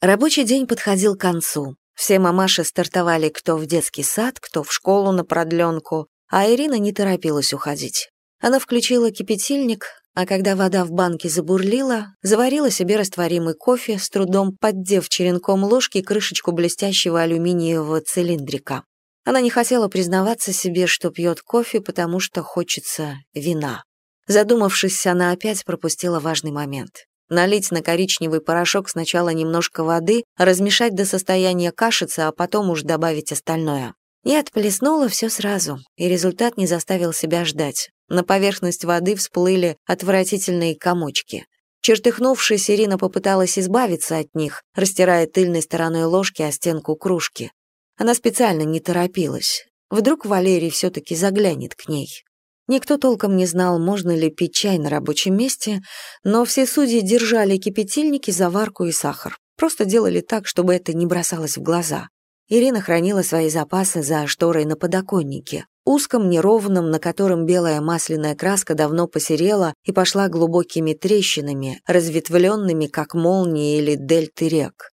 Рабочий день подходил к концу. Все мамаши стартовали кто в детский сад, кто в школу на продленку, а Ирина не торопилась уходить. Она включила кипятильник, а когда вода в банке забурлила, заварила себе растворимый кофе, с трудом поддев черенком ложки крышечку блестящего алюминиевого цилиндрика. Она не хотела признаваться себе, что пьет кофе, потому что хочется вина. Задумавшись, она опять пропустила важный момент. Налить на коричневый порошок сначала немножко воды, размешать до состояния кашицы, а потом уж добавить остальное. И отплеснула все сразу, и результат не заставил себя ждать. На поверхность воды всплыли отвратительные комочки. Чертыхнувшись, Ирина попыталась избавиться от них, растирая тыльной стороной ложки о стенку кружки. Она специально не торопилась. Вдруг Валерий все-таки заглянет к ней. Никто толком не знал, можно ли пить чай на рабочем месте, но все судьи держали кипятильники, заварку и сахар. Просто делали так, чтобы это не бросалось в глаза. Ирина хранила свои запасы за шторой на подоконнике, узком, неровном, на котором белая масляная краска давно посерела и пошла глубокими трещинами, разветвленными, как молнии или дельты рек.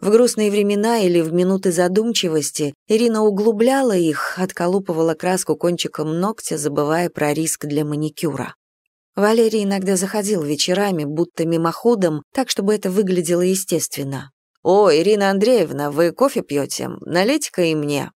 В грустные времена или в минуты задумчивости Ирина углубляла их, отколупывала краску кончиком ногтя, забывая про риск для маникюра. Валерий иногда заходил вечерами, будто мимоходом, так, чтобы это выглядело естественно. «О, Ирина Андреевна, вы кофе пьете? Налейте-ка и мне».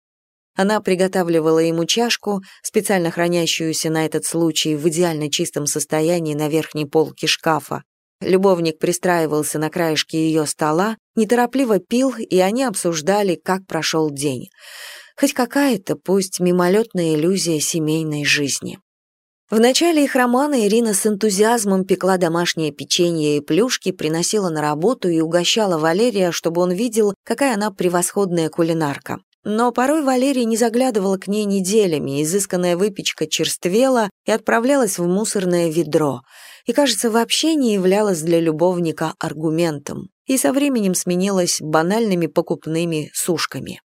Она приготавливала ему чашку, специально хранящуюся на этот случай в идеально чистом состоянии на верхней полке шкафа, Любовник пристраивался на краешке ее стола, неторопливо пил, и они обсуждали, как прошел день. Хоть какая-то, пусть мимолетная иллюзия семейной жизни. В начале их романа Ирина с энтузиазмом пекла домашнее печенье и плюшки, приносила на работу и угощала Валерия, чтобы он видел, какая она превосходная кулинарка. Но порой Валерий не заглядывала к ней неделями, изысканная выпечка черствела и отправлялась в мусорное ведро — и, кажется, вообще не являлась для любовника аргументом и со временем сменилась банальными покупными сушками.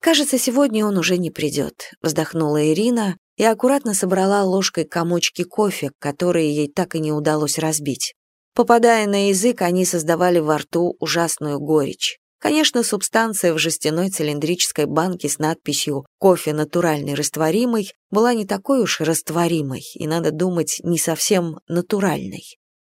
«Кажется, сегодня он уже не придет», — вздохнула Ирина и аккуратно собрала ложкой комочки кофе, которые ей так и не удалось разбить. Попадая на язык, они создавали во рту ужасную горечь. Конечно, субстанция в жестяной цилиндрической банке с надписью «Кофе натуральный растворимый» была не такой уж растворимой и, надо думать, не совсем натуральной.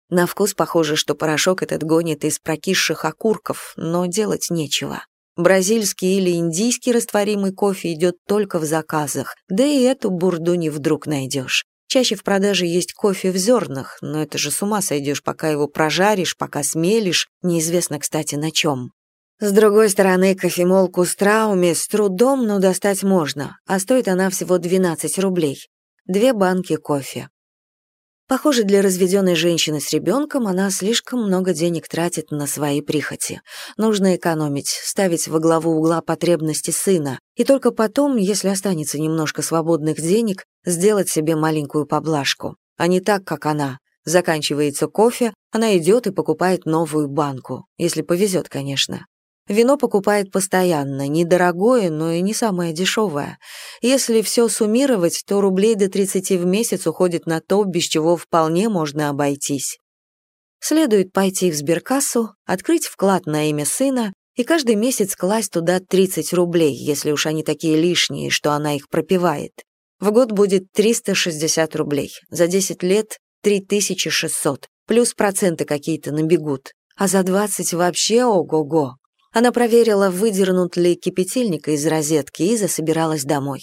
На вкус похоже, что порошок этот гонит из прокисших окурков, но делать нечего. Бразильский или индийский растворимый кофе идет только в заказах, да и эту бурду не вдруг найдешь. Чаще в продаже есть кофе в зернах, но это же с ума сойдешь, пока его прожаришь, пока смелишь, неизвестно, кстати, на чем. С другой стороны, кофемолку Страуме с трудом, но достать можно, а стоит она всего 12 рублей. Две банки кофе. Похоже, для разведенной женщины с ребенком она слишком много денег тратит на свои прихоти. Нужно экономить, ставить во главу угла потребности сына, и только потом, если останется немножко свободных денег, сделать себе маленькую поблажку. А не так, как она. Заканчивается кофе, она идет и покупает новую банку. Если повезет, конечно. Вино покупает постоянно, недорогое, но и не самое дешевое. Если все суммировать, то рублей до 30 в месяц уходит на то, без чего вполне можно обойтись. Следует пойти в сберкассу, открыть вклад на имя сына и каждый месяц класть туда 30 рублей, если уж они такие лишние, что она их пропивает. В год будет 360 рублей, за 10 лет 3600, плюс проценты какие-то набегут, а за 20 вообще ого-го. Она проверила, выдернут ли кипятильник из розетки и засобиралась домой.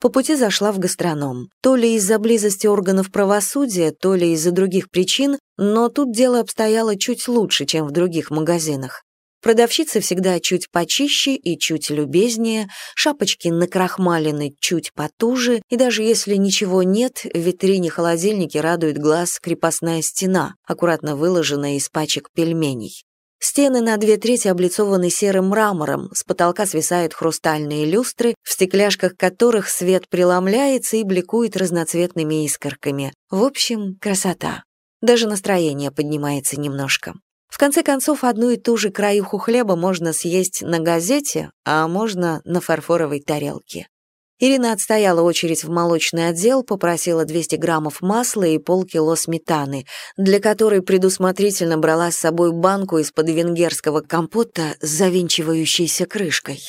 По пути зашла в гастроном. То ли из-за близости органов правосудия, то ли из-за других причин, но тут дело обстояло чуть лучше, чем в других магазинах. Продавщицы всегда чуть почище и чуть любезнее, шапочки накрахмалены чуть потуже, и даже если ничего нет, в витрине холодильники радует глаз крепостная стена, аккуратно выложенная из пачек пельменей. Стены на две трети облицованы серым мрамором, с потолка свисают хрустальные люстры, в стекляшках которых свет преломляется и бликует разноцветными искорками. В общем, красота. Даже настроение поднимается немножко. В конце концов, одну и ту же краюху хлеба можно съесть на газете, а можно на фарфоровой тарелке. Ирина отстояла очередь в молочный отдел, попросила 200 граммов масла и полкило сметаны, для которой предусмотрительно брала с собой банку из-под венгерского компота с завинчивающейся крышкой.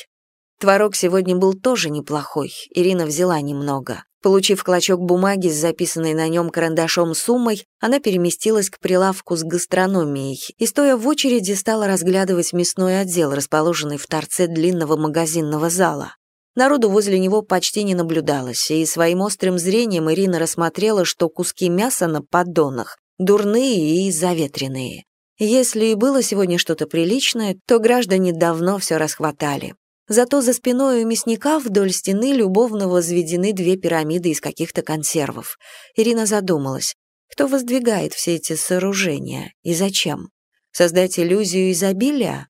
Творог сегодня был тоже неплохой, Ирина взяла немного. Получив клочок бумаги с записанной на нем карандашом суммой, она переместилась к прилавку с гастрономией и, стоя в очереди, стала разглядывать мясной отдел, расположенный в торце длинного магазинного зала. Народу возле него почти не наблюдалось, и своим острым зрением Ирина рассмотрела, что куски мяса на поддонах дурные и заветренные. Если и было сегодня что-то приличное, то граждане давно все расхватали. Зато за спиной у мясника вдоль стены любовно возведены две пирамиды из каких-то консервов. Ирина задумалась, кто воздвигает все эти сооружения и зачем? Создать иллюзию изобилия?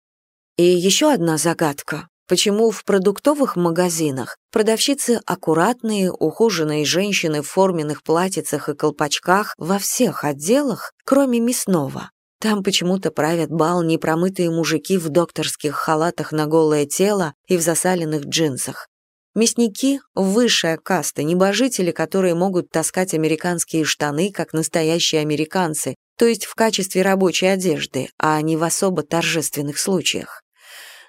И еще одна загадка. Почему в продуктовых магазинах продавщицы аккуратные, ухоженные женщины в форменных платьицах и колпачках во всех отделах, кроме мясного? Там почему-то правят бал непромытые мужики в докторских халатах на голое тело и в засаленных джинсах. Мясники — высшая каста, небожители, которые могут таскать американские штаны, как настоящие американцы, то есть в качестве рабочей одежды, а не в особо торжественных случаях.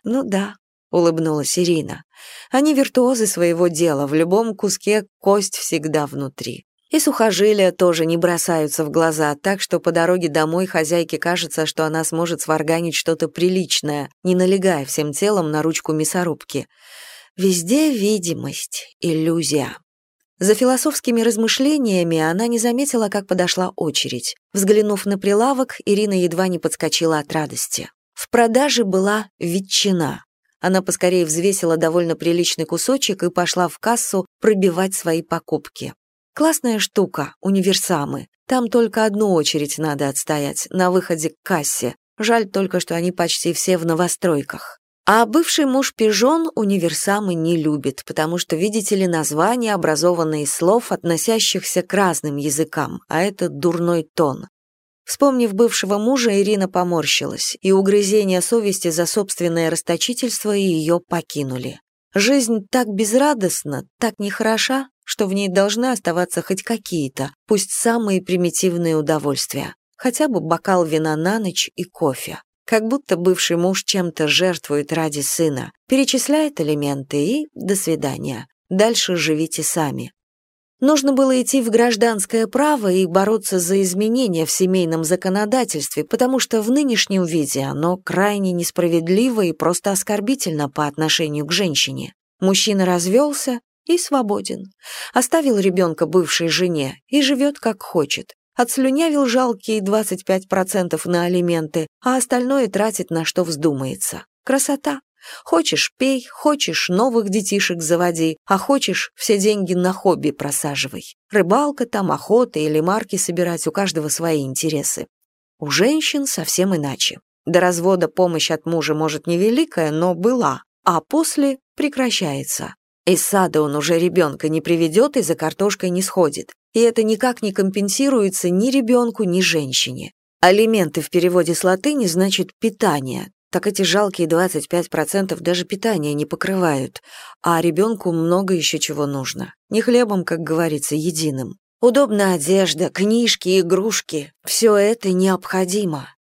Ну да, — улыбнулась Ирина. «Они виртуозы своего дела, в любом куске кость всегда внутри. И сухожилия тоже не бросаются в глаза, так что по дороге домой хозяйке кажется, что она сможет сварганить что-то приличное, не налегая всем телом на ручку мясорубки. Везде видимость, иллюзия». За философскими размышлениями она не заметила, как подошла очередь. Взглянув на прилавок, Ирина едва не подскочила от радости. В продаже была ветчина. Она поскорее взвесила довольно приличный кусочек и пошла в кассу пробивать свои покупки. Классная штука, универсамы. Там только одну очередь надо отстоять, на выходе к кассе. Жаль только, что они почти все в новостройках. А бывший муж Пижон универсамы не любит, потому что, видите ли, названия образованы из слов, относящихся к разным языкам, а это дурной тон. Вспомнив бывшего мужа, Ирина поморщилась, и угрызения совести за собственное расточительство ее покинули. Жизнь так безрадостна, так нехороша, что в ней должны оставаться хоть какие-то, пусть самые примитивные удовольствия. Хотя бы бокал вина на ночь и кофе. Как будто бывший муж чем-то жертвует ради сына, перечисляет элементы и до свидания. Дальше живите сами. Нужно было идти в гражданское право и бороться за изменения в семейном законодательстве, потому что в нынешнем виде оно крайне несправедливо и просто оскорбительно по отношению к женщине. Мужчина развелся и свободен. Оставил ребенка бывшей жене и живет как хочет. Отслюнявил жалкие 25% на алименты, а остальное тратит на что вздумается. Красота. Хочешь – пей, хочешь – новых детишек заводи, а хочешь – все деньги на хобби просаживай. Рыбалка там, охота или марки собирать, у каждого свои интересы. У женщин совсем иначе. До развода помощь от мужа может невеликая, но была, а после прекращается. Из сада он уже ребенка не приведет и за картошкой не сходит. И это никак не компенсируется ни ребенку, ни женщине. Алименты в переводе с латыни значит «питание», так эти жалкие 25% даже питания не покрывают, а ребенку много еще чего нужно. Не хлебом, как говорится, единым. Удобная одежда, книжки, игрушки – все это необходимо.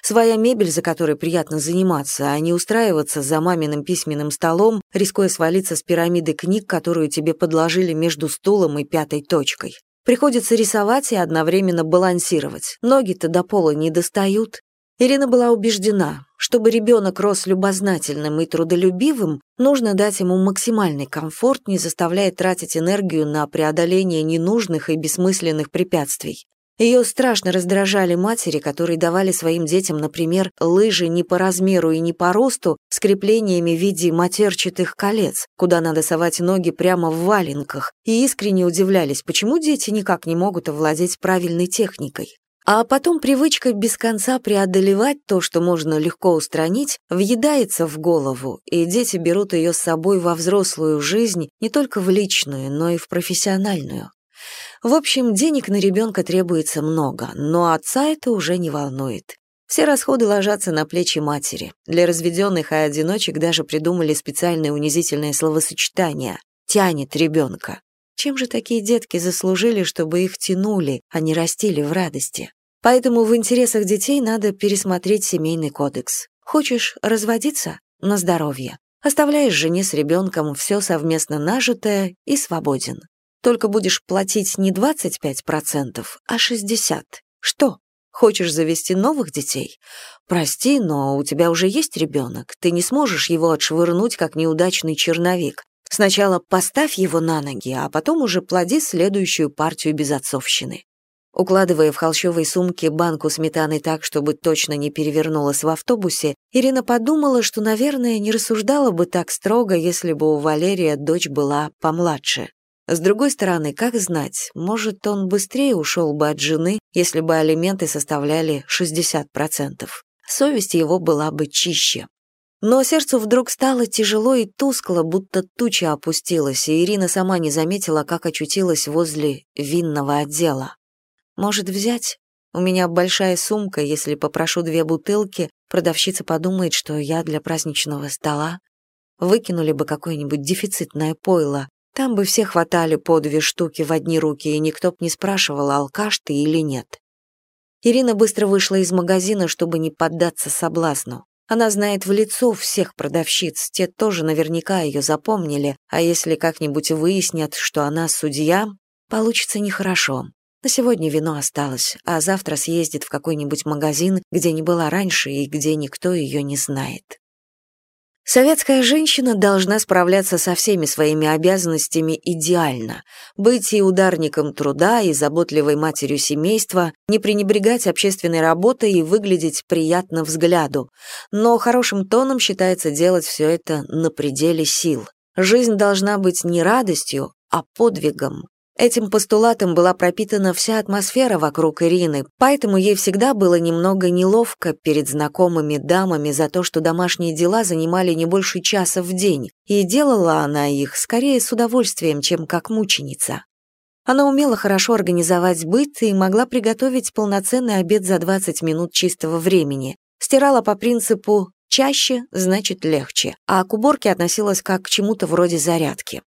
Своя мебель, за которой приятно заниматься, а не устраиваться за маминым письменным столом, рискуя свалиться с пирамиды книг, которую тебе подложили между стулом и пятой точкой. Приходится рисовать и одновременно балансировать. Ноги-то до пола не достают, Ирина была убеждена, чтобы ребенок рос любознательным и трудолюбивым, нужно дать ему максимальный комфорт, не заставляя тратить энергию на преодоление ненужных и бессмысленных препятствий. Ее страшно раздражали матери, которые давали своим детям, например, лыжи не по размеру и не по росту, с креплениями в виде матерчатых колец, куда надо совать ноги прямо в валенках, и искренне удивлялись, почему дети никак не могут овладеть правильной техникой. А потом привычка без конца преодолевать то, что можно легко устранить, въедается в голову, и дети берут ее с собой во взрослую жизнь, не только в личную, но и в профессиональную. В общем, денег на ребенка требуется много, но отца это уже не волнует. Все расходы ложатся на плечи матери. Для разведенных и одиночек даже придумали специальное унизительное словосочетание тянет ребенка. Чем же такие детки заслужили, чтобы их тянули, а не растили в радости? Поэтому в интересах детей надо пересмотреть семейный кодекс. Хочешь разводиться? На здоровье. Оставляешь жене с ребенком все совместно нажитое и свободен. Только будешь платить не 25%, а 60%. Что? Хочешь завести новых детей? Прости, но у тебя уже есть ребенок. Ты не сможешь его отшвырнуть, как неудачный черновик. Сначала поставь его на ноги, а потом уже плоди следующую партию безотцовщины. Укладывая в холщовой сумке банку сметаны так, чтобы точно не перевернулась в автобусе, Ирина подумала, что, наверное, не рассуждала бы так строго, если бы у Валерия дочь была помладше. С другой стороны, как знать, может, он быстрее ушел бы от жены, если бы алименты составляли 60%. Совесть его была бы чище. Но сердцу вдруг стало тяжело и тускло, будто туча опустилась, и Ирина сама не заметила, как очутилась возле винного отдела. Может, взять? У меня большая сумка, если попрошу две бутылки, продавщица подумает, что я для праздничного стола. Выкинули бы какое-нибудь дефицитное пойло. Там бы все хватали по две штуки в одни руки, и никто б не спрашивал, алкаш ты или нет. Ирина быстро вышла из магазина, чтобы не поддаться соблазну. Она знает в лицо всех продавщиц, те тоже наверняка ее запомнили, а если как-нибудь выяснят, что она судья, получится нехорошо. На сегодня вино осталось, а завтра съездит в какой-нибудь магазин, где не была раньше и где никто ее не знает. Советская женщина должна справляться со всеми своими обязанностями идеально, быть и ударником труда, и заботливой матерью семейства, не пренебрегать общественной работой и выглядеть приятно взгляду. Но хорошим тоном считается делать все это на пределе сил. Жизнь должна быть не радостью, а подвигом. Этим постулатом была пропитана вся атмосфера вокруг Ирины, поэтому ей всегда было немного неловко перед знакомыми дамами за то, что домашние дела занимали не больше часа в день, и делала она их скорее с удовольствием, чем как мученица. Она умела хорошо организовать быт и могла приготовить полноценный обед за 20 минут чистого времени. Стирала по принципу «чаще значит легче», а к уборке относилась как к чему-то вроде зарядки.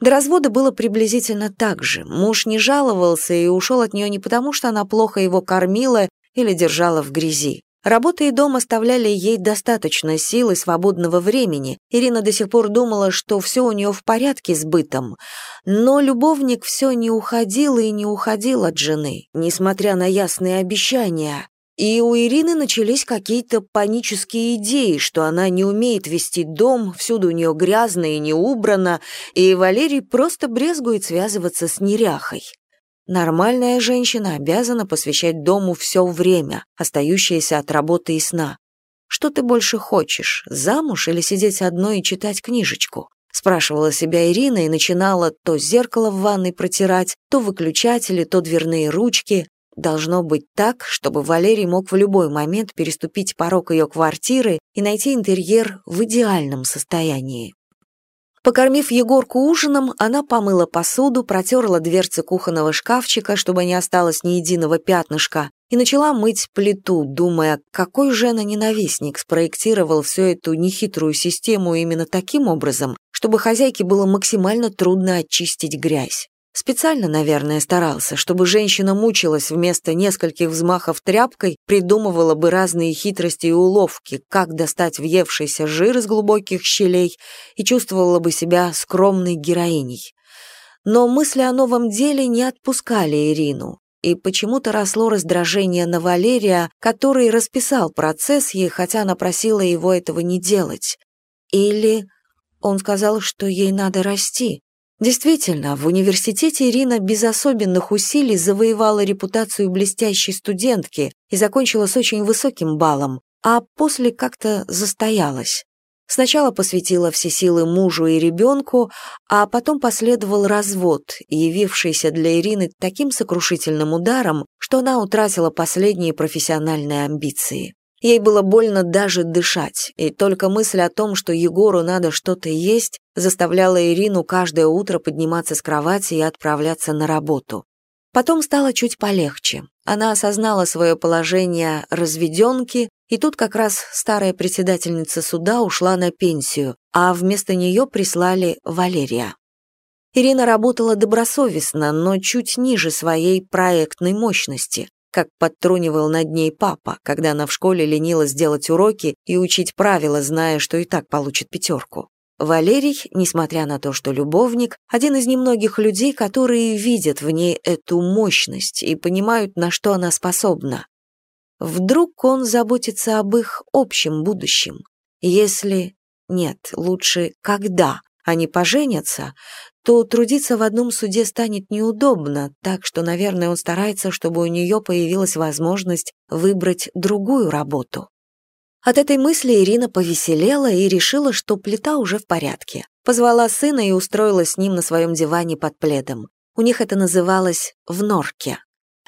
До развода было приблизительно так же. Муж не жаловался и ушел от нее не потому, что она плохо его кормила или держала в грязи. Работа и дом оставляли ей достаточно сил и свободного времени. Ирина до сих пор думала, что все у нее в порядке с бытом. Но любовник все не уходил и не уходил от жены, несмотря на ясные обещания. И у Ирины начались какие-то панические идеи, что она не умеет вести дом, всюду у нее грязно и не убрано, и Валерий просто брезгует связываться с неряхой. Нормальная женщина обязана посвящать дому все время, остающееся от работы и сна. Что ты больше хочешь, замуж или сидеть одной и читать книжечку? Спрашивала себя Ирина и начинала то зеркало в ванной протирать, то выключатели, то дверные ручки, Должно быть так, чтобы Валерий мог в любой момент переступить порог ее квартиры и найти интерьер в идеальном состоянии. Покормив Егорку ужином, она помыла посуду, протерла дверцы кухонного шкафчика, чтобы не осталось ни единого пятнышка, и начала мыть плиту, думая, какой же она ненавистник спроектировал всю эту нехитрую систему именно таким образом, чтобы хозяйке было максимально трудно очистить грязь. Специально, наверное, старался, чтобы женщина мучилась вместо нескольких взмахов тряпкой, придумывала бы разные хитрости и уловки, как достать въевшийся жир из глубоких щелей и чувствовала бы себя скромной героиней. Но мысли о новом деле не отпускали Ирину, и почему-то росло раздражение на Валерия, который расписал процесс ей, хотя она просила его этого не делать. Или он сказал, что ей надо расти. Действительно, в университете Ирина без особенных усилий завоевала репутацию блестящей студентки и закончила с очень высоким баллом, а после как-то застоялась. Сначала посвятила все силы мужу и ребенку, а потом последовал развод, явившийся для Ирины таким сокрушительным ударом, что она утратила последние профессиональные амбиции. Ей было больно даже дышать, и только мысль о том, что Егору надо что-то есть, заставляла Ирину каждое утро подниматься с кровати и отправляться на работу. Потом стало чуть полегче. Она осознала свое положение разведенки, и тут как раз старая председательница суда ушла на пенсию, а вместо нее прислали Валерия. Ирина работала добросовестно, но чуть ниже своей проектной мощности, как подтрунивал над ней папа, когда она в школе ленилась сделать уроки и учить правила, зная, что и так получит пятерку. Валерий, несмотря на то, что любовник, один из немногих людей, которые видят в ней эту мощность и понимают, на что она способна. Вдруг он заботится об их общем будущем. Если... Нет, лучше когда они поженятся, то трудиться в одном суде станет неудобно, так что, наверное, он старается, чтобы у нее появилась возможность выбрать другую работу. От этой мысли Ирина повеселела и решила, что плита уже в порядке. Позвала сына и устроила с ним на своем диване под пледом. У них это называлось «в норке».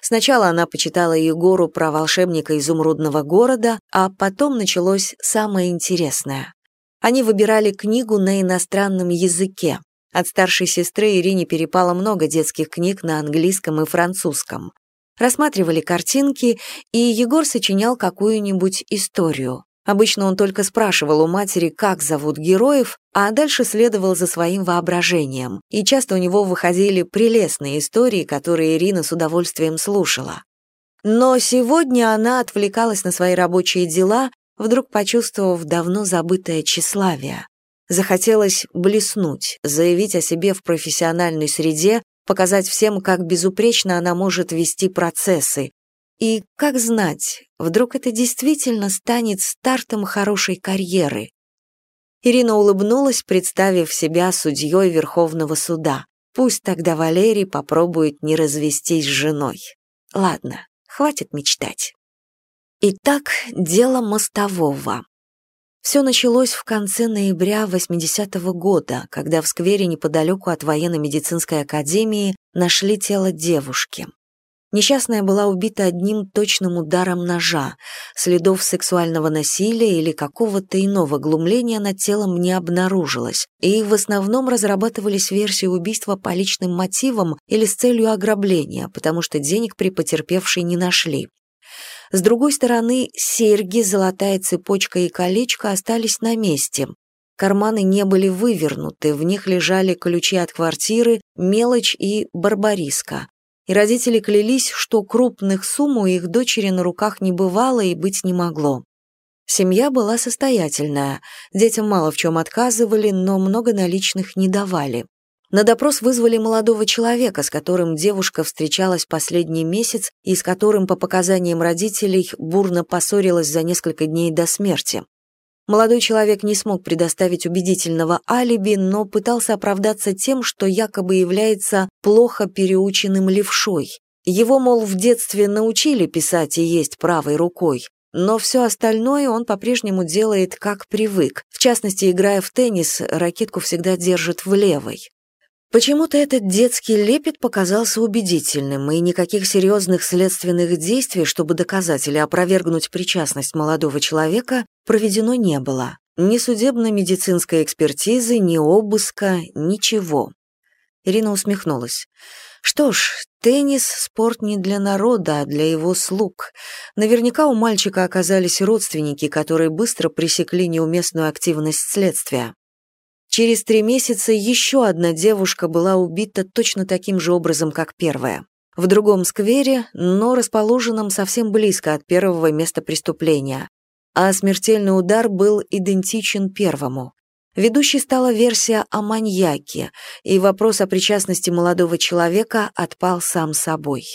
Сначала она почитала Егору про волшебника изумрудного города, а потом началось самое интересное. Они выбирали книгу на иностранном языке. От старшей сестры Ирине перепало много детских книг на английском и французском. Рассматривали картинки, и Егор сочинял какую-нибудь историю. Обычно он только спрашивал у матери, как зовут героев, а дальше следовал за своим воображением, и часто у него выходили прелестные истории, которые Ирина с удовольствием слушала. Но сегодня она отвлекалась на свои рабочие дела, вдруг почувствовав давно забытое тщеславие. Захотелось блеснуть, заявить о себе в профессиональной среде, показать всем, как безупречно она может вести процессы. И, как знать, вдруг это действительно станет стартом хорошей карьеры. Ирина улыбнулась, представив себя судьей Верховного суда. Пусть тогда Валерий попробует не развестись с женой. Ладно, хватит мечтать. Итак, дело мостового. Все началось в конце ноября 80-го года, когда в сквере неподалеку от военно-медицинской академии нашли тело девушки. Несчастная была убита одним точным ударом ножа. Следов сексуального насилия или какого-то иного глумления над телом не обнаружилось, и в основном разрабатывались версии убийства по личным мотивам или с целью ограбления, потому что денег при потерпевшей не нашли. С другой стороны, серьги, золотая цепочка и колечко остались на месте. Карманы не были вывернуты, в них лежали ключи от квартиры, мелочь и барбариска. И родители клялись, что крупных сумм у их дочери на руках не бывало и быть не могло. Семья была состоятельная, детям мало в чем отказывали, но много наличных не давали. На допрос вызвали молодого человека, с которым девушка встречалась последний месяц и с которым, по показаниям родителей, бурно поссорилась за несколько дней до смерти. Молодой человек не смог предоставить убедительного алиби, но пытался оправдаться тем, что якобы является плохо переученным левшой. Его, мол, в детстве научили писать и есть правой рукой, но все остальное он по-прежнему делает как привык. В частности, играя в теннис, ракетку всегда держит в левой. Почему-то этот детский лепет показался убедительным, и никаких серьезных следственных действий, чтобы доказать или опровергнуть причастность молодого человека, проведено не было. Ни судебно-медицинской экспертизы, ни обыска, ничего. Ирина усмехнулась. Что ж, теннис — спорт не для народа, а для его слуг. Наверняка у мальчика оказались родственники, которые быстро пресекли неуместную активность следствия. Через три месяца еще одна девушка была убита точно таким же образом, как первая. В другом сквере, но расположенном совсем близко от первого места преступления. А смертельный удар был идентичен первому. Ведущей стала версия о маньяке, и вопрос о причастности молодого человека отпал сам собой.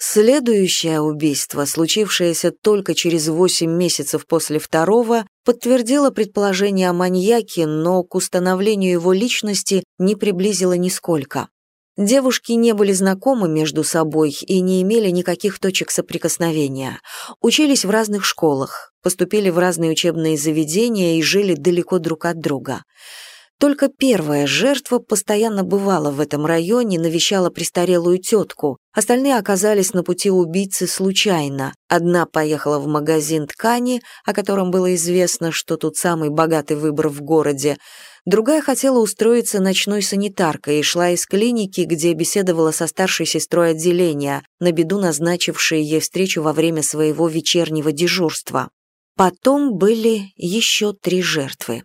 Следующее убийство, случившееся только через восемь месяцев после второго, подтвердило предположение о маньяке, но к установлению его личности не приблизило нисколько. Девушки не были знакомы между собой и не имели никаких точек соприкосновения. Учились в разных школах, поступили в разные учебные заведения и жили далеко друг от друга. Только первая жертва постоянно бывала в этом районе, навещала престарелую тетку. Остальные оказались на пути убийцы случайно. Одна поехала в магазин ткани, о котором было известно, что тут самый богатый выбор в городе. Другая хотела устроиться ночной санитаркой и шла из клиники, где беседовала со старшей сестрой отделения, на беду назначившей ей встречу во время своего вечернего дежурства. Потом были еще три жертвы.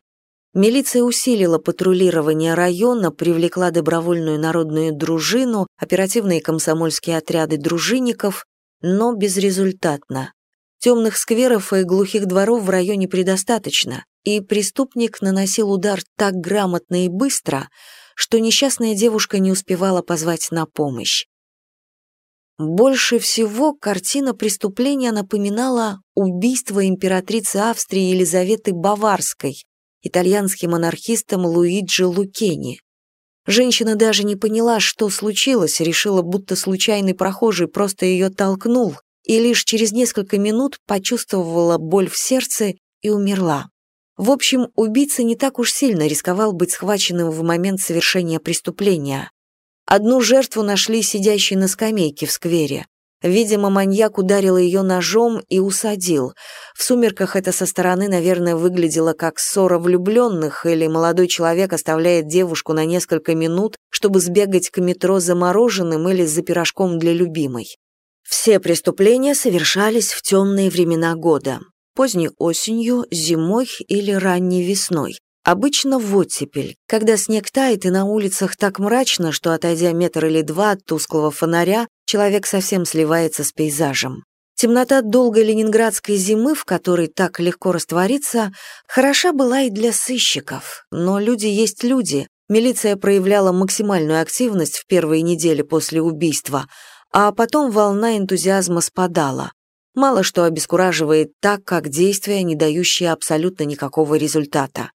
Милиция усилила патрулирование района, привлекла добровольную народную дружину, оперативные комсомольские отряды дружинников, но безрезультатно. Темных скверов и глухих дворов в районе предостаточно, и преступник наносил удар так грамотно и быстро, что несчастная девушка не успевала позвать на помощь. Больше всего картина преступления напоминала убийство императрицы Австрии Елизаветы Баварской, итальянским анархистом Луиджи Лукени. Женщина даже не поняла, что случилось, решила, будто случайный прохожий просто ее толкнул, и лишь через несколько минут почувствовала боль в сердце и умерла. В общем, убийца не так уж сильно рисковал быть схваченным в момент совершения преступления. Одну жертву нашли сидящей на скамейке в сквере. Видимо, маньяк ударил ее ножом и усадил. В сумерках это со стороны, наверное, выглядело как ссора влюбленных, или молодой человек оставляет девушку на несколько минут, чтобы сбегать к метро за мороженым или за пирожком для любимой. Все преступления совершались в темные времена года. Поздней осенью, зимой или ранней весной. Обычно в оттепель, когда снег тает и на улицах так мрачно, что, отойдя метр или два от тусклого фонаря, человек совсем сливается с пейзажем. Темнота долгой ленинградской зимы, в которой так легко раствориться, хороша была и для сыщиков. Но люди есть люди. Милиция проявляла максимальную активность в первые недели после убийства, а потом волна энтузиазма спадала. Мало что обескураживает так, как действия, не дающие абсолютно никакого результата.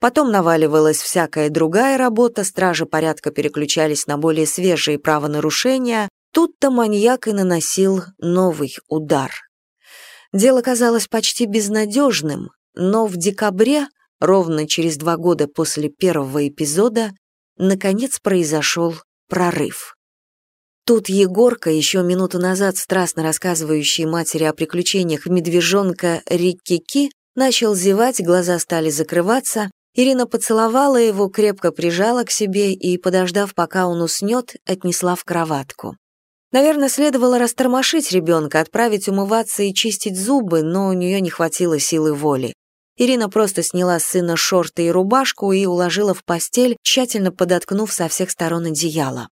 Потом наваливалась всякая другая работа, стражи порядка переключались на более свежие правонарушения, тут-то маньяк и наносил новый удар. Дело казалось почти безнадежным, но в декабре, ровно через два года после первого эпизода, наконец произошел прорыв. Тут Егорка, еще минуту назад страстно рассказывающий матери о приключениях медвежонка Рикки-Ки, начал зевать, глаза стали закрываться, Ирина поцеловала его, крепко прижала к себе и, подождав, пока он уснет, отнесла в кроватку. Наверное, следовало растормошить ребенка, отправить умываться и чистить зубы, но у нее не хватило силы воли. Ирина просто сняла с сына шорты и рубашку и уложила в постель, тщательно подоткнув со всех сторон одеяло.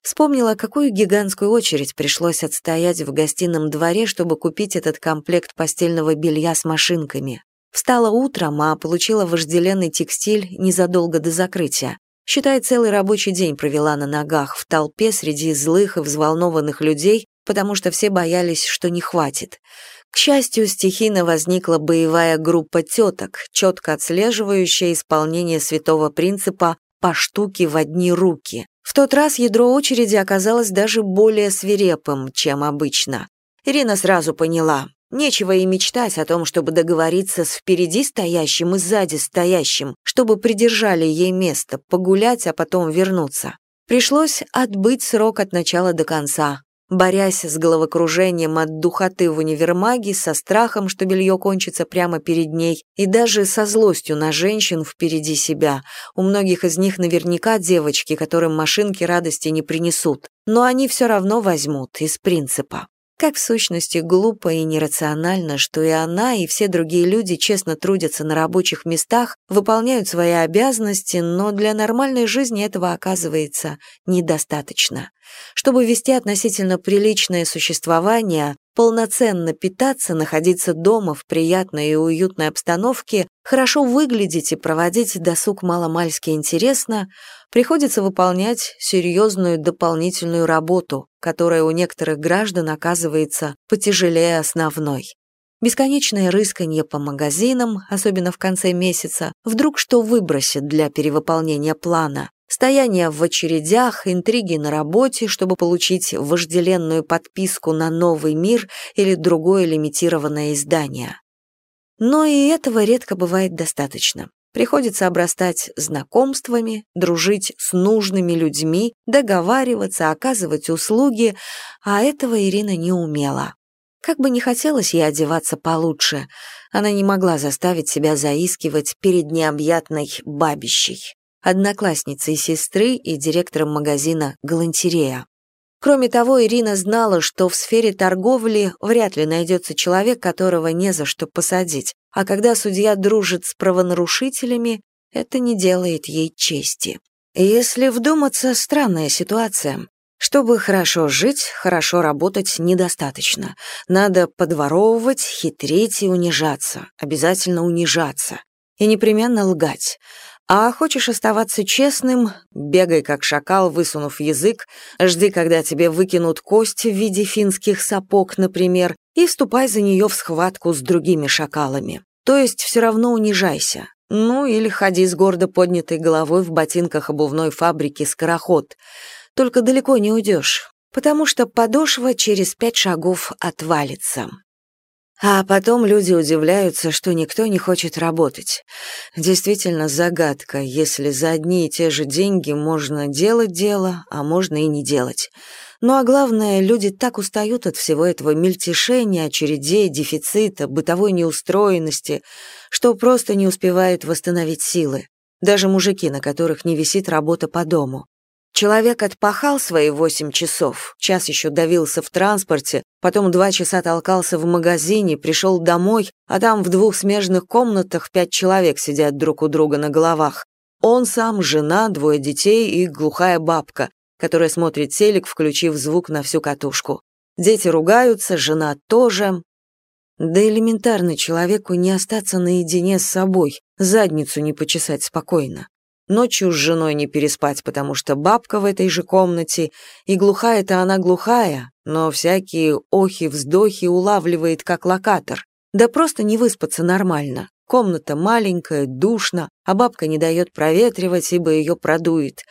Вспомнила, какую гигантскую очередь пришлось отстоять в гостином дворе, чтобы купить этот комплект постельного белья с машинками. Встала утром, а получила вожделенный текстиль незадолго до закрытия. Считай, целый рабочий день провела на ногах, в толпе среди злых и взволнованных людей, потому что все боялись, что не хватит. К счастью, стихийно возникла боевая группа теток, четко отслеживающая исполнение святого принципа «по штуке в одни руки». В тот раз ядро очереди оказалось даже более свирепым, чем обычно. Ирина сразу поняла, Нечего и мечтать о том, чтобы договориться с впереди стоящим и сзади стоящим, чтобы придержали ей место, погулять, а потом вернуться. Пришлось отбыть срок от начала до конца, борясь с головокружением от духоты в универмаге, со страхом, что белье кончится прямо перед ней, и даже со злостью на женщин впереди себя. У многих из них наверняка девочки, которым машинки радости не принесут, но они все равно возьмут, из принципа. Как в сущности глупо и нерационально, что и она, и все другие люди честно трудятся на рабочих местах, выполняют свои обязанности, но для нормальной жизни этого оказывается недостаточно. Чтобы вести относительно приличное существование, полноценно питаться, находиться дома в приятной и уютной обстановке, хорошо выглядеть и проводить досуг маломальски интересно, приходится выполнять серьезную дополнительную работу, которая у некоторых граждан оказывается потяжелее основной. Бесконечное рысканье по магазинам, особенно в конце месяца, вдруг что выбросит для перевыполнения плана, стояние в очередях, интриги на работе, чтобы получить вожделенную подписку на новый мир или другое лимитированное издание. Но и этого редко бывает достаточно. Приходится обрастать знакомствами, дружить с нужными людьми, договариваться, оказывать услуги, а этого Ирина не умела. Как бы не хотелось ей одеваться получше, она не могла заставить себя заискивать перед необъятной бабищей, одноклассницей сестры и директором магазина «Галантерея». Кроме того, Ирина знала, что в сфере торговли вряд ли найдется человек, которого не за что посадить, а когда судья дружит с правонарушителями, это не делает ей чести. Если вдуматься, странная ситуация. Чтобы хорошо жить, хорошо работать недостаточно. Надо подворовывать, хитрить и унижаться. Обязательно унижаться. И непременно лгать. А хочешь оставаться честным, бегай как шакал, высунув язык, жди, когда тебе выкинут кость в виде финских сапог, например, и вступай за нее в схватку с другими шакалами. То есть все равно унижайся. Ну или ходи с гордо поднятой головой в ботинках обувной фабрики «Скороход». Только далеко не уйдешь, потому что подошва через пять шагов отвалится. А потом люди удивляются, что никто не хочет работать. Действительно загадка, если за одни и те же деньги можно делать дело, а можно и не делать. Ну а главное, люди так устают от всего этого мельтешения, очередей, дефицита, бытовой неустроенности, что просто не успевают восстановить силы. Даже мужики, на которых не висит работа по дому. Человек отпахал свои восемь часов, час еще давился в транспорте, потом два часа толкался в магазине, пришел домой, а там в двух смежных комнатах пять человек сидят друг у друга на головах. Он сам, жена, двое детей и глухая бабка, которая смотрит телек, включив звук на всю катушку. Дети ругаются, жена тоже. Да элементарно человеку не остаться наедине с собой, задницу не почесать спокойно ночью с женой не переспать, потому что бабка в этой же комнате, и глухая-то она глухая, но всякие охи-вздохи улавливает как локатор. Да просто не выспаться нормально. Комната маленькая, душно, а бабка не дает проветривать, ибо ее продует.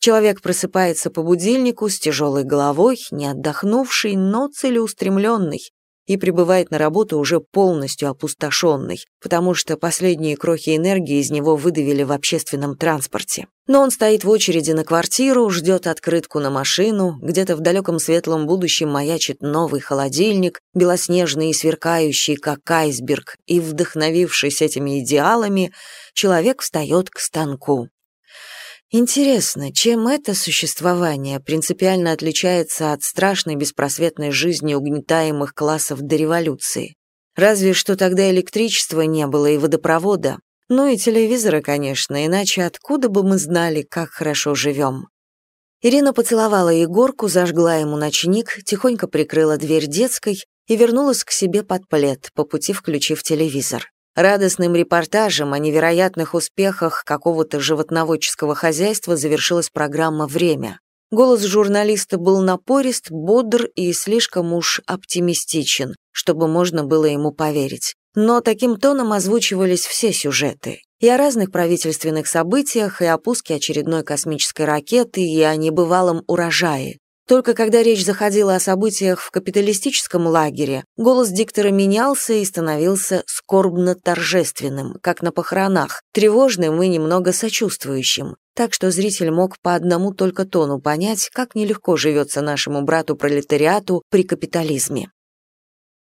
Человек просыпается по будильнику с тяжелой головой, не отдохнувший, но целеустремленный и прибывает на работу уже полностью опустошенный, потому что последние крохи энергии из него выдавили в общественном транспорте. Но он стоит в очереди на квартиру, ждет открытку на машину, где-то в далеком светлом будущем маячит новый холодильник, белоснежный и сверкающий, как айсберг, и, вдохновившись этими идеалами, человек встает к станку. Интересно, чем это существование принципиально отличается от страшной беспросветной жизни угнетаемых классов до революции? Разве что тогда электричества не было и водопровода. Ну и телевизора, конечно, иначе откуда бы мы знали, как хорошо живем? Ирина поцеловала Егорку, зажгла ему ночник, тихонько прикрыла дверь детской и вернулась к себе под плед, по пути включив телевизор. Радостным репортажем о невероятных успехах какого-то животноводческого хозяйства завершилась программа «Время». Голос журналиста был напорист, бодр и слишком уж оптимистичен, чтобы можно было ему поверить. Но таким тоном озвучивались все сюжеты. И о разных правительственных событиях, и о пуске очередной космической ракеты, и о небывалом урожае. Только когда речь заходила о событиях в капиталистическом лагере, голос диктора менялся и становился скорбно-торжественным, как на похоронах, тревожным и немного сочувствующим, так что зритель мог по одному только тону понять, как нелегко живется нашему брату-пролетариату при капитализме.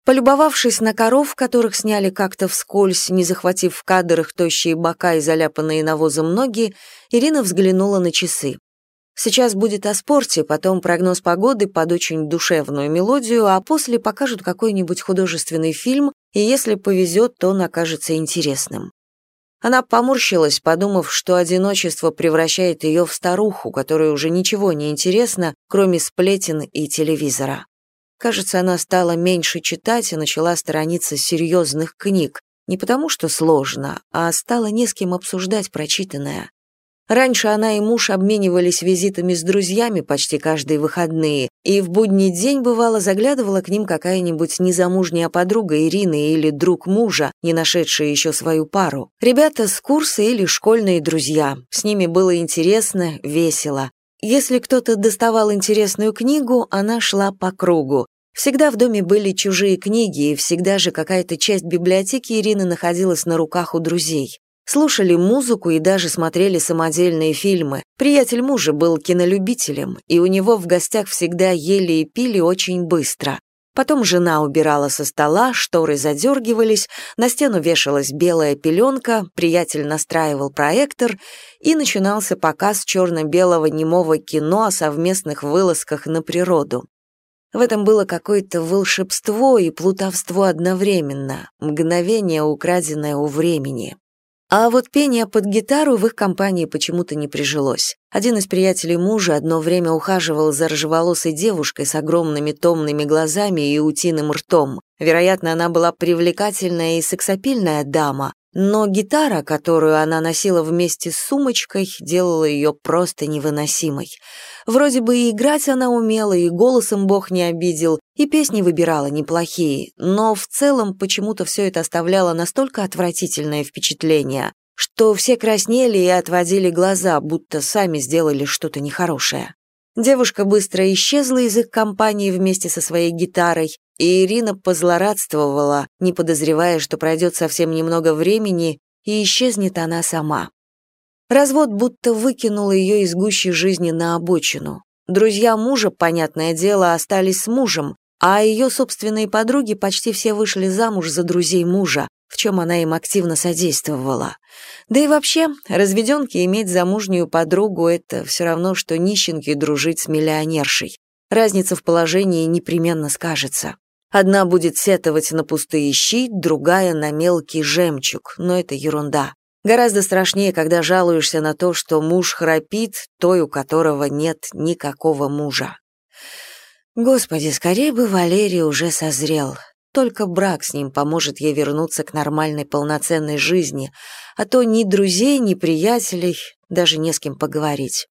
Полюбовавшись на коров, которых сняли как-то вскользь, не захватив в кадр их тощие бока и заляпанные навозом ноги, Ирина взглянула на часы. Сейчас будет о спорте, потом прогноз погоды под очень душевную мелодию, а после покажут какой-нибудь художественный фильм, и если повезет, то он окажется интересным. Она поморщилась, подумав, что одиночество превращает ее в старуху, которой уже ничего не интересно, кроме сплетен и телевизора. Кажется, она стала меньше читать и начала сторониться серьезных книг, не потому что сложно, а стала не с кем обсуждать прочитанное. Раньше она и муж обменивались визитами с друзьями почти каждые выходные, и в будний день бывало заглядывала к ним какая-нибудь незамужняя подруга Ирины или друг мужа, не нашедшая еще свою пару. Ребята с курса или школьные друзья. С ними было интересно, весело. Если кто-то доставал интересную книгу, она шла по кругу. Всегда в доме были чужие книги, и всегда же какая-то часть библиотеки Ирины находилась на руках у друзей. Слушали музыку и даже смотрели самодельные фильмы. Приятель мужа был кинолюбителем, и у него в гостях всегда ели и пили очень быстро. Потом жена убирала со стола, шторы задергивались, на стену вешалась белая пеленка, приятель настраивал проектор, и начинался показ черно-белого немого кино о совместных вылазках на природу. В этом было какое-то волшебство и плутовство одновременно, мгновение, украденное у времени. А вот пение под гитару в их компании почему-то не прижилось. Один из приятелей мужа одно время ухаживал за рыжеволосой девушкой с огромными томными глазами и утиным ртом. Вероятно, она была привлекательная и сексапильная дама, но гитара, которую она носила вместе с сумочкой, делала ее просто невыносимой. Вроде бы и играть она умела, и голосом бог не обидел, и песни выбирала неплохие, но в целом почему-то все это оставляло настолько отвратительное впечатление, что все краснели и отводили глаза, будто сами сделали что-то нехорошее. Девушка быстро исчезла из их компании вместе со своей гитарой, и Ирина позлорадствовала, не подозревая, что пройдет совсем немного времени, и исчезнет она сама. Развод будто выкинул ее из гущи жизни на обочину. Друзья мужа, понятное дело, остались с мужем, а ее собственные подруги почти все вышли замуж за друзей мужа, в чем она им активно содействовала. Да и вообще, разведенки иметь замужнюю подругу — это все равно, что нищенке дружить с миллионершей. Разница в положении непременно скажется. Одна будет сетовать на пустые щи, другая — на мелкий жемчуг, но это ерунда. Гораздо страшнее, когда жалуешься на то, что муж храпит, той, у которого нет никакого мужа. Господи, скорее бы Валерий уже созрел. Только брак с ним поможет ей вернуться к нормальной полноценной жизни, а то ни друзей, ни приятелей, даже не с кем поговорить.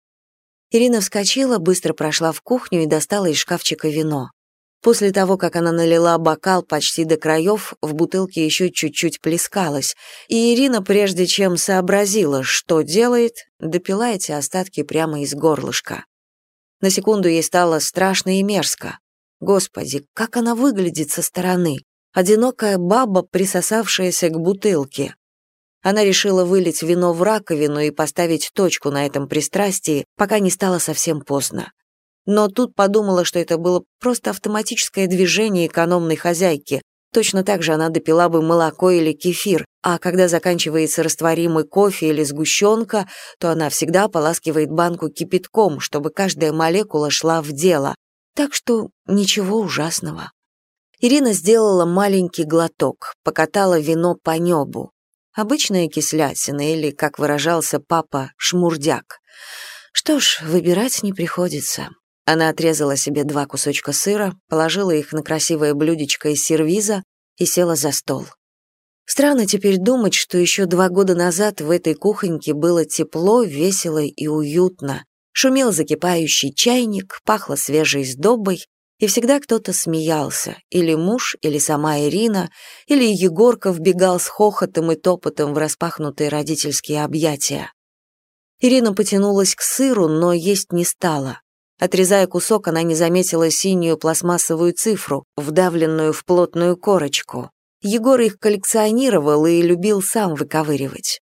Ирина вскочила, быстро прошла в кухню и достала из шкафчика вино. После того, как она налила бокал почти до краев, в бутылке еще чуть-чуть плескалось, и Ирина, прежде чем сообразила, что делает, допила эти остатки прямо из горлышка. На секунду ей стало страшно и мерзко. Господи, как она выглядит со стороны. Одинокая баба, присосавшаяся к бутылке. Она решила вылить вино в раковину и поставить точку на этом пристрастии, пока не стало совсем поздно. Но тут подумала, что это было просто автоматическое движение экономной хозяйки. Точно так же она допила бы молоко или кефир, а когда заканчивается растворимый кофе или сгущенка, то она всегда поласкивает банку кипятком, чтобы каждая молекула шла в дело, так что ничего ужасного. Ирина сделала маленький глоток, покатала вино по небу. Обычная кислятина или, как выражался папа, шмурдяк. Что ж, выбирать не приходится. Она отрезала себе два кусочка сыра, положила их на красивое блюдечко из сервиза и села за стол. Странно теперь думать, что еще два года назад в этой кухоньке было тепло, весело и уютно, Шумел закипающий чайник, пахло свежей сдобой, и всегда кто-то смеялся, или муж, или сама Ирина, или Егорка вбегал с хохотом и топотом в распахнутые родительские объятия. Ирина потянулась к сыру, но есть не стала. Отрезая кусок, она не заметила синюю пластмассовую цифру, вдавленную в плотную корочку. Егор их коллекционировал и любил сам выковыривать.